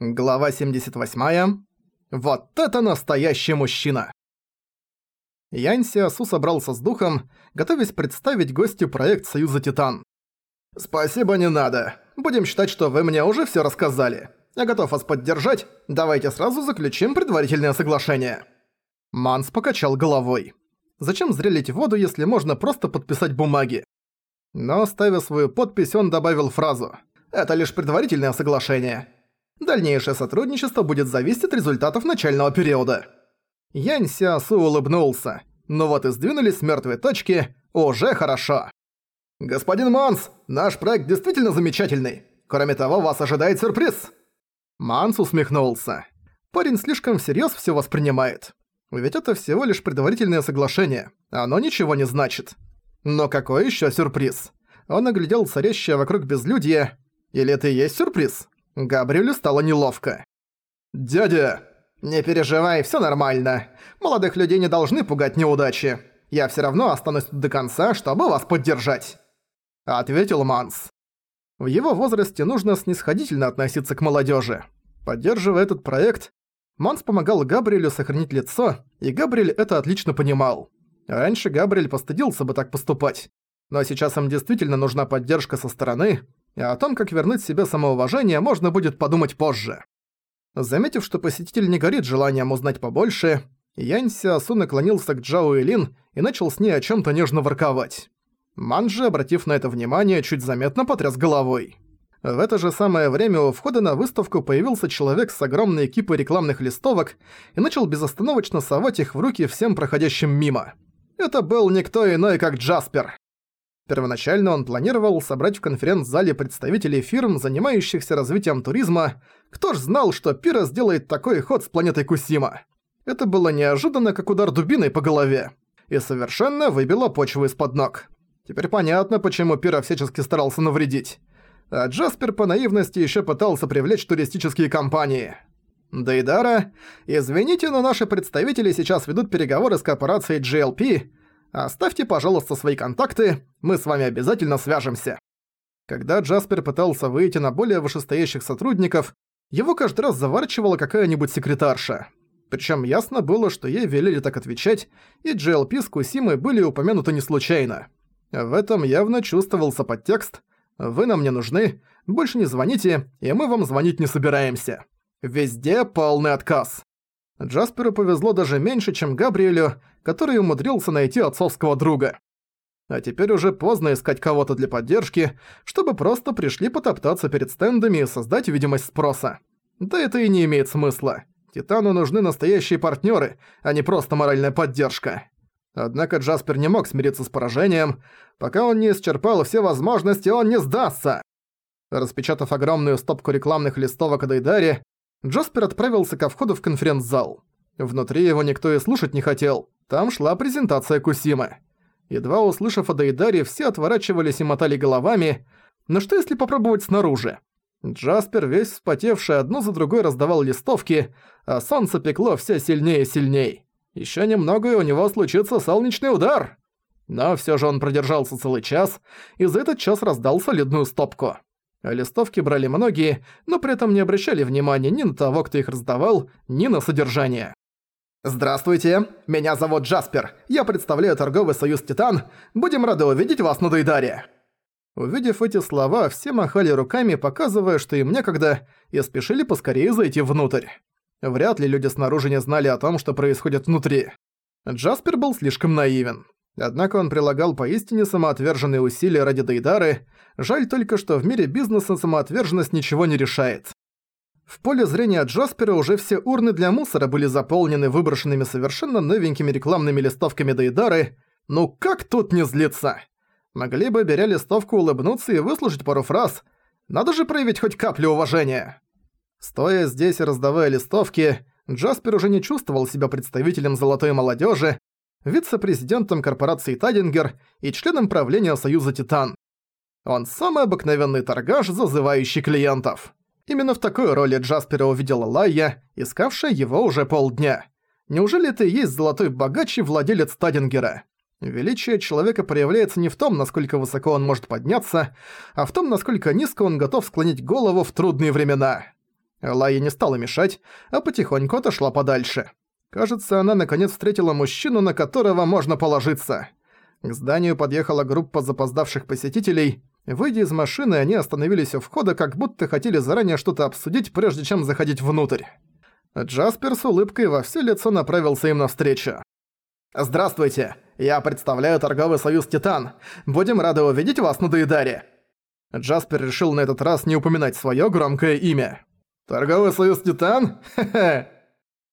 Глава 78. Вот это настоящий мужчина! Янь Сиасу собрался с духом, готовясь представить гостю проект Союза Титан. «Спасибо, не надо. Будем считать, что вы мне уже всё рассказали. Я готов вас поддержать. Давайте сразу заключим предварительное соглашение». Манс покачал головой. Зачем зря лить воду, если можно просто подписать бумаги? Но, ставя свою подпись, он добавил фразу «Это лишь предварительное соглашение. Дальнейшее сотрудничество будет зависеть от результатов начального периода». Янь Сиасу улыбнулся. Ну вот и сдвинулись с мёртвой точки. Уже хорошо. «Господин Манс, наш проект действительно замечательный. Кроме того, вас ожидает сюрприз!» Манс усмехнулся. Парень слишком всерьёз всё воспринимает. Ведь это всего лишь предварительное соглашение. Оно ничего не значит. Но какой ещё сюрприз? Он оглядел царящее вокруг безлюдье. Или это и есть сюрприз? Габриэлю стало неловко. «Дядя!» «Не переживай, всё нормально. Молодых людей не должны пугать неудачи. Я всё равно останусь тут до конца, чтобы вас поддержать», — ответил Манс. В его возрасте нужно снисходительно относиться к молодёжи. Поддерживая этот проект, Манс помогал Габриэлю сохранить лицо, и Габриэль это отлично понимал. Раньше Габриэль постыдился бы так поступать. Но сейчас им действительно нужна поддержка со стороны, и о том, как вернуть себе самоуважение, можно будет подумать позже. Заметив, что посетитель не горит желанием узнать побольше, Янь Сиасу наклонился к Джао Илин и начал с ней о чем то нежно ворковать. Манджи, обратив на это внимание, чуть заметно потряс головой. В это же самое время у входа на выставку появился человек с огромной экипой рекламных листовок и начал безостановочно совать их в руки всем проходящим мимо. Это был никто иной, как Джаспер. Первоначально он планировал собрать в конференц-зале представителей фирм, занимающихся развитием туризма. Кто ж знал, что Пира сделает такой ход с планетой Кусима? Это было неожиданно, как удар дубиной по голове. И совершенно выбило почву из-под ног. Теперь понятно, почему Пира всячески старался навредить. А Джаспер по наивности еще пытался привлечь туристические компании. Дейдара, извините, но наши представители сейчас ведут переговоры с корпорацией GLP, Оставьте, пожалуйста, свои контакты, мы с вами обязательно свяжемся». Когда Джаспер пытался выйти на более вышестоящих сотрудников, его каждый раз заворачивала какая-нибудь секретарша. Причем ясно было, что ей велели так отвечать, и GLP с Кусимой были упомянуты не случайно. В этом явно чувствовался подтекст «Вы нам не нужны, больше не звоните, и мы вам звонить не собираемся». Везде полный отказ. Джасперу повезло даже меньше, чем Габриэлю, который умудрился найти отцовского друга. А теперь уже поздно искать кого-то для поддержки, чтобы просто пришли потоптаться перед стендами и создать видимость спроса. Да это и не имеет смысла. Титану нужны настоящие партнеры, а не просто моральная поддержка. Однако Джаспер не мог смириться с поражением. Пока он не исчерпал все возможности, он не сдастся. Распечатав огромную стопку рекламных листовок о Дейдаре, Джаспер отправился ко входу в конференц-зал. Внутри его никто и слушать не хотел. Там шла презентация Кусимы. Едва услышав о Дейдаре, все отворачивались и мотали головами. Но что если попробовать снаружи? Джаспер, весь вспотевший, одну за другой раздавал листовки, а солнце пекло все сильнее и сильней. Ещё немного, и у него случится солнечный удар. Но всё же он продержался целый час, и за этот час раздал солидную стопку. А листовки брали многие, но при этом не обращали внимания ни на того, кто их раздавал, ни на содержание. «Здравствуйте, меня зовут Джаспер, я представляю торговый союз Титан, будем рады увидеть вас на Дейдаре». Увидев эти слова, все махали руками, показывая, что им некогда, и спешили поскорее зайти внутрь. Вряд ли люди снаружи не знали о том, что происходит внутри. Джаспер был слишком наивен. Однако он прилагал поистине самоотверженные усилия ради Дейдары, жаль только, что в мире бизнеса самоотверженность ничего не решает. В поле зрения Джаспера уже все урны для мусора были заполнены выброшенными совершенно новенькими рекламными листовками Дейдары, ну как тут не злиться? Могли бы, беря листовку, улыбнуться и выслушать пару фраз, надо же проявить хоть каплю уважения. Стоя здесь и раздавая листовки, Джаспер уже не чувствовал себя представителем золотой молодежи, вице-президентом корпорации Тадингер и членом правления Союза Титан. Он самый обыкновенный торгаш, зазывающий клиентов. Именно в такой роли Джаспера увидела Лайя, искавшая его уже полдня. Неужели и есть золотой богач и владелец Тадингера? Величие человека проявляется не в том, насколько высоко он может подняться, а в том, насколько низко он готов склонить голову в трудные времена. Лая не стала мешать, а потихоньку отошла подальше. Кажется, она наконец встретила мужчину, на которого можно положиться. К зданию подъехала группа запоздавших посетителей. Выйдя из машины, они остановились у входа, как будто хотели заранее что-то обсудить, прежде чем заходить внутрь. Джаспер с улыбкой во все лицо направился им навстречу. «Здравствуйте! Я представляю торговый союз «Титан». Будем рады увидеть вас на Доидаре!» Джаспер решил на этот раз не упоминать своё громкое имя. «Торговый союз «Титан»? Хе-хе!»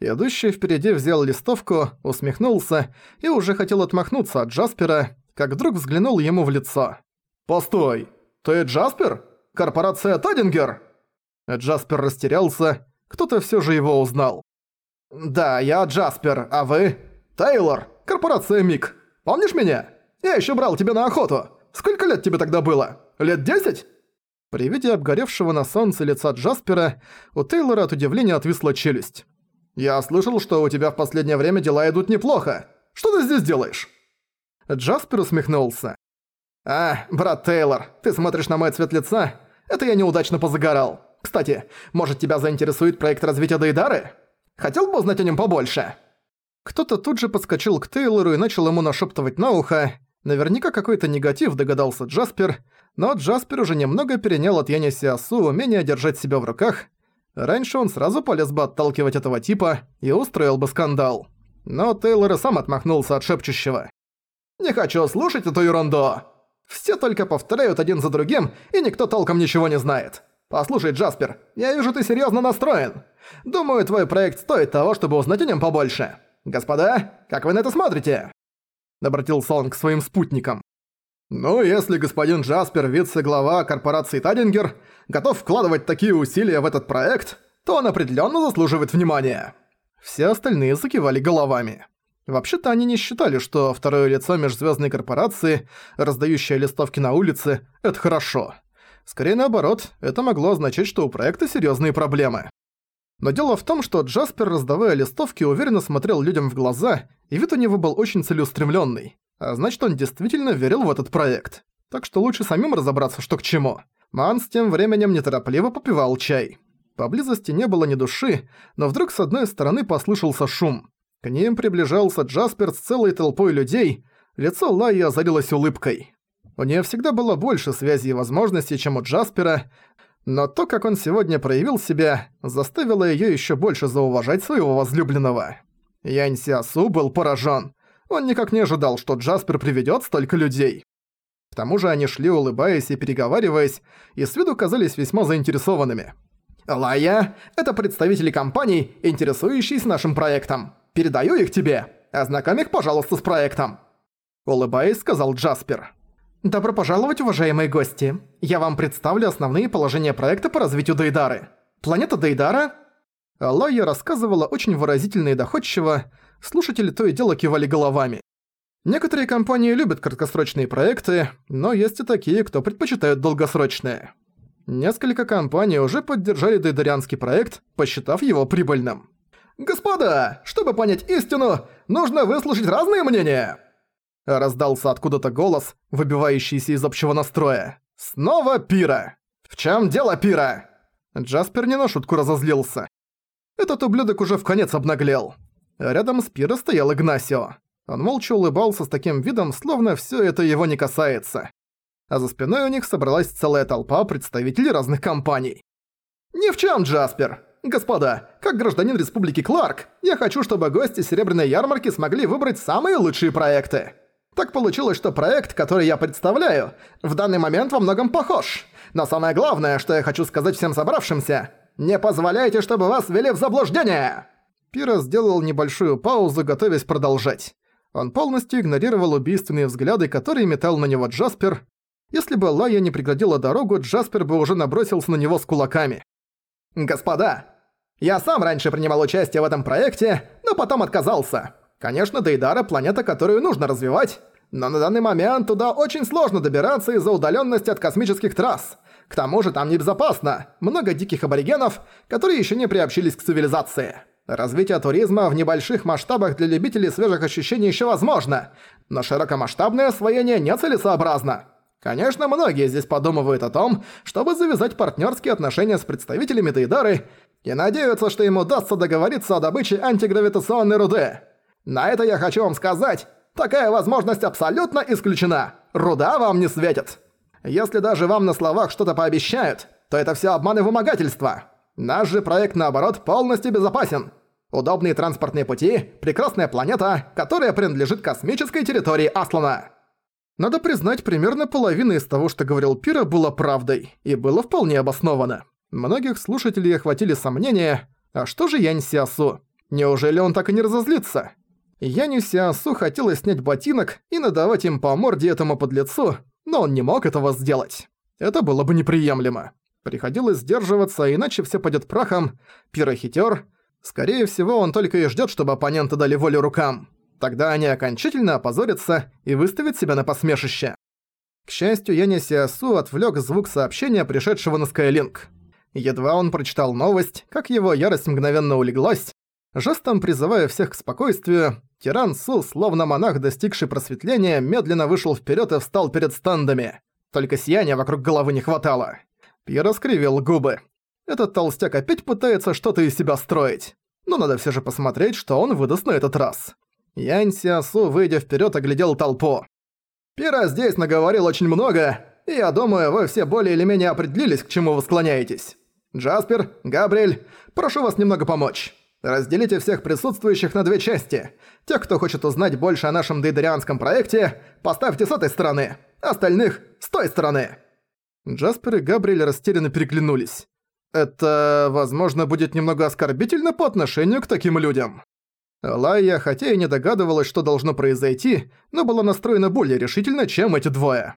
Идущий впереди взял листовку, усмехнулся и уже хотел отмахнуться от Джаспера, как вдруг взглянул ему в лицо. «Постой! Ты Джаспер? Корпорация Тадингер?» Джаспер растерялся, кто-то всё же его узнал. «Да, я Джаспер, а вы?» «Тейлор, корпорация Мик. Помнишь меня? Я ещё брал тебя на охоту. Сколько лет тебе тогда было? Лет десять?» При виде обгоревшего на солнце лица Джаспера, у Тейлора от удивления отвисла челюсть. «Я слышал, что у тебя в последнее время дела идут неплохо. Что ты здесь делаешь?» Джаспер усмехнулся. «А, брат Тейлор, ты смотришь на мой цвет лица? Это я неудачно позагорал. Кстати, может тебя заинтересует проект развития Дейдары? Хотел бы узнать о нем побольше?» Кто-то тут же подскочил к Тейлору и начал ему нашептывать на ухо. Наверняка какой-то негатив догадался Джаспер, но Джаспер уже немного перенял от Яни Сиасу умение держать себя в руках. Раньше он сразу полез бы отталкивать этого типа и устроил бы скандал. Но Тейлор и сам отмахнулся от шепчущего. «Не хочу слушать эту ерунду! Все только повторяют один за другим, и никто толком ничего не знает. Послушай, Джаспер, я вижу, ты серьезно настроен. Думаю, твой проект стоит того, чтобы узнать о нем побольше. Господа, как вы на это смотрите?» Обратился он к своим спутникам. «Ну, если господин Джаспер, вице-глава корпорации Тадингер, готов вкладывать такие усилия в этот проект, то он определенно заслуживает внимания». Все остальные закивали головами. Вообще-то они не считали, что второе лицо межзвездной корпорации, раздающее листовки на улице, это хорошо. Скорее наоборот, это могло означать, что у проекта серьезные проблемы. Но дело в том, что Джаспер, раздавая листовки, уверенно смотрел людям в глаза, и вид у него был очень целеустремленный. А значит, он действительно верил в этот проект. Так что лучше самим разобраться, что к чему. Манс тем временем неторопливо попивал чай. Поблизости не было ни души, но вдруг с одной стороны послышался шум. К ним приближался Джаспер с целой толпой людей, лицо Лайи озарилось улыбкой. У нее всегда было больше связей и возможностей, чем у Джаспера, но то, как он сегодня проявил себя, заставило ее еще больше зауважать своего возлюбленного. Янь Сиасу был поражен. Он никак не ожидал, что Джаспер приведёт столько людей. К тому же они шли, улыбаясь и переговариваясь, и с виду казались весьма заинтересованными. «Лая, это представители компаний, интересующиеся нашим проектом. Передаю их тебе. Ознакомь их, пожалуйста, с проектом». Улыбаясь, сказал Джаспер. «Добро пожаловать, уважаемые гости. Я вам представлю основные положения проекта по развитию Дейдары. Планета Дейдара...» Лая рассказывала очень выразительно и доходчиво, слушатели то и дело кивали головами. Некоторые компании любят краткосрочные проекты, но есть и такие, кто предпочитают долгосрочные. Несколько компаний уже поддержали дейдарианский проект, посчитав его прибыльным. «Господа, чтобы понять истину, нужно выслушать разные мнения!» Раздался откуда-то голос, выбивающийся из общего настроя. «Снова пира! В чем дело пира?» Джаспер не на шутку разозлился. Этот ублюдок уже в конец обнаглел. Рядом с Пиро стоял Игнасио. Он молча улыбался с таким видом, словно всё это его не касается. А за спиной у них собралась целая толпа представителей разных компаний. «Ни в чём, Джаспер! Господа, как гражданин Республики Кларк, я хочу, чтобы гости Серебряной ярмарки смогли выбрать самые лучшие проекты. Так получилось, что проект, который я представляю, в данный момент во многом похож. Но самое главное, что я хочу сказать всем собравшимся, не позволяйте, чтобы вас ввели в заблуждение!» Пира сделал небольшую паузу, готовясь продолжать. Он полностью игнорировал убийственные взгляды, которые метал на него Джаспер. Если бы Лая не преградила дорогу, Джаспер бы уже набросился на него с кулаками. «Господа, я сам раньше принимал участие в этом проекте, но потом отказался. Конечно, Дейдара – планета, которую нужно развивать, но на данный момент туда очень сложно добираться из-за удалённости от космических трасс. К тому же там небезопасно, много диких аборигенов, которые ещё не приобщились к цивилизации». Развитие туризма в небольших масштабах для любителей свежих ощущений еще возможно, но широкомасштабное освоение нецелесообразно. Конечно, многие здесь подумывают о том, чтобы завязать партнерские отношения с представителями Дейдары, и надеются, что им удастся договориться о добыче антигравитационной руды. На это я хочу вам сказать, такая возможность абсолютно исключена. Руда вам не светит. Если даже вам на словах что-то пообещают, то это все обман и вымогательство. Наш же проект, наоборот, полностью безопасен. Удобные транспортные пути, прекрасная планета, которая принадлежит космической территории Аслана. Надо признать, примерно половина из того, что говорил Пира, было правдой, и было вполне обосновано. Многих слушателей охватили сомнения, а что же Янь Сиасу? Неужели он так и не разозлится? Яню Сиасу хотелось снять ботинок и надавать им по морде этому подлецу, но он не мог этого сделать. Это было бы неприемлемо. Приходилось сдерживаться, иначе все пойдет прахом. Пирохитер. Скорее всего, он только и ждет, чтобы оппоненты дали волю рукам. Тогда они окончательно опозорятся и выставят себя на посмешище. К счастью, Яня Сиасу отвлек звук сообщения, пришедшего на Skylink. Едва он прочитал новость, как его ярость мгновенно улеглась. Жестом призывая всех к спокойствию, тиран Су, словно монах, достигший просветления, медленно вышел вперед и встал перед стендами. Только сияния вокруг головы не хватало. Пьер скривил губы. Этот толстяк опять пытается что-то из себя строить. Но надо все же посмотреть, что он выдаст на этот раз. Янь Сиасу, выйдя вперед, оглядел толпу. «Пира здесь наговорил очень много, и я думаю, вы все более или менее определились, к чему вы склоняетесь. Джаспер, Габриэль, прошу вас немного помочь. Разделите всех присутствующих на две части. Тех, кто хочет узнать больше о нашем дейдерианском проекте, поставьте с этой стороны, остальных – с той стороны». Джаспер и Габриэль растерянно переглянулись. Это, возможно, будет немного оскорбительно по отношению к таким людям. Лайя, хотя и не догадывалась, что должно произойти, но была настроена более решительно, чем эти двое.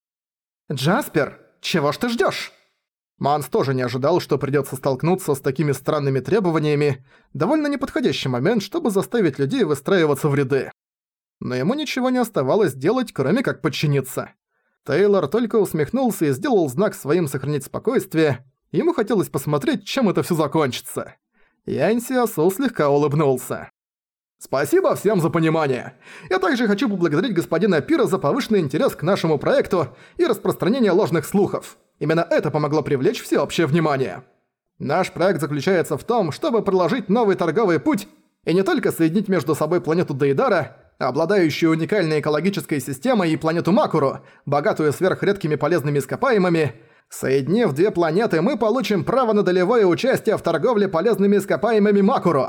«Джаспер, чего ж ты ждёшь?» Манс тоже не ожидал, что придётся столкнуться с такими странными требованиями, довольно неподходящий момент, чтобы заставить людей выстраиваться в ряды. Но ему ничего не оставалось делать, кроме как подчиниться. Тейлор только усмехнулся и сделал знак своим сохранить спокойствие. Ему хотелось посмотреть, чем это всё закончится. Янси Асу слегка улыбнулся. Спасибо всем за понимание. Я также хочу поблагодарить господина Пира за повышенный интерес к нашему проекту и распространение ложных слухов. Именно это помогло привлечь всеобщее внимание. Наш проект заключается в том, чтобы проложить новый торговый путь и не только соединить между собой планету Дейдара, обладающую уникальной экологической системой, и планету Макуру, богатую сверхредкими полезными ископаемыми. Соединив две планеты, мы получим право на долевое участие в торговле полезными ископаемыми Макуру.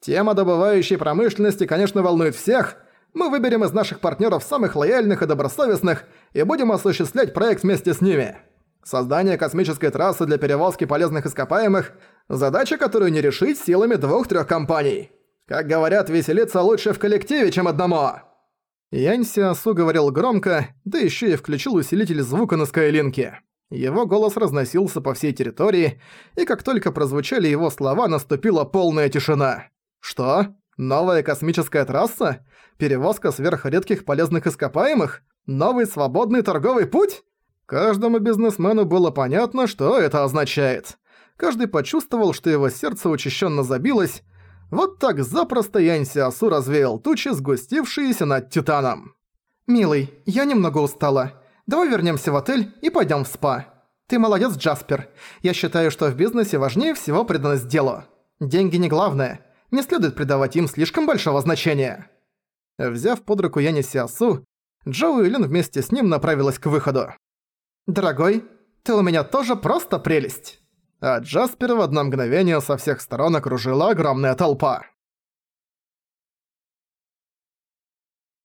Тема добывающей промышленности, конечно, волнует всех. Мы выберем из наших партнеров самых лояльных и добросовестных и будем осуществлять проект вместе с ними. Создание космической трассы для перевозки полезных ископаемых – задача, которую не решить силами двух-трех компаний. Как говорят, веселиться лучше в коллективе, чем одному. Янь Сиасу говорил громко, да еще и включил усилитель звука на Скайлинке. Его голос разносился по всей территории, и как только прозвучали его слова, наступила полная тишина. Что? Новая космическая трасса? Перевозка сверхредких полезных ископаемых? Новый свободный торговый путь? Каждому бизнесмену было понятно, что это означает. Каждый почувствовал, что его сердце учащенно забилось, вот так запросто Янь Сиасу развеял тучи, сгустившиеся над Титаном. «Милый, я немного устала. Давай вернемся в отель и пойдем в спа. Ты молодец, Джаспер. Я считаю, что в бизнесе важнее всего преданность делу. Деньги не главное. Не следует придавать им слишком большого значения». Взяв под руку Яни Сиасу, Джоу и Лин вместе с ним направилась к выходу. «Дорогой, ты у меня тоже просто прелесть!» а Джаспера в одно мгновение со всех сторон окружила огромная толпа.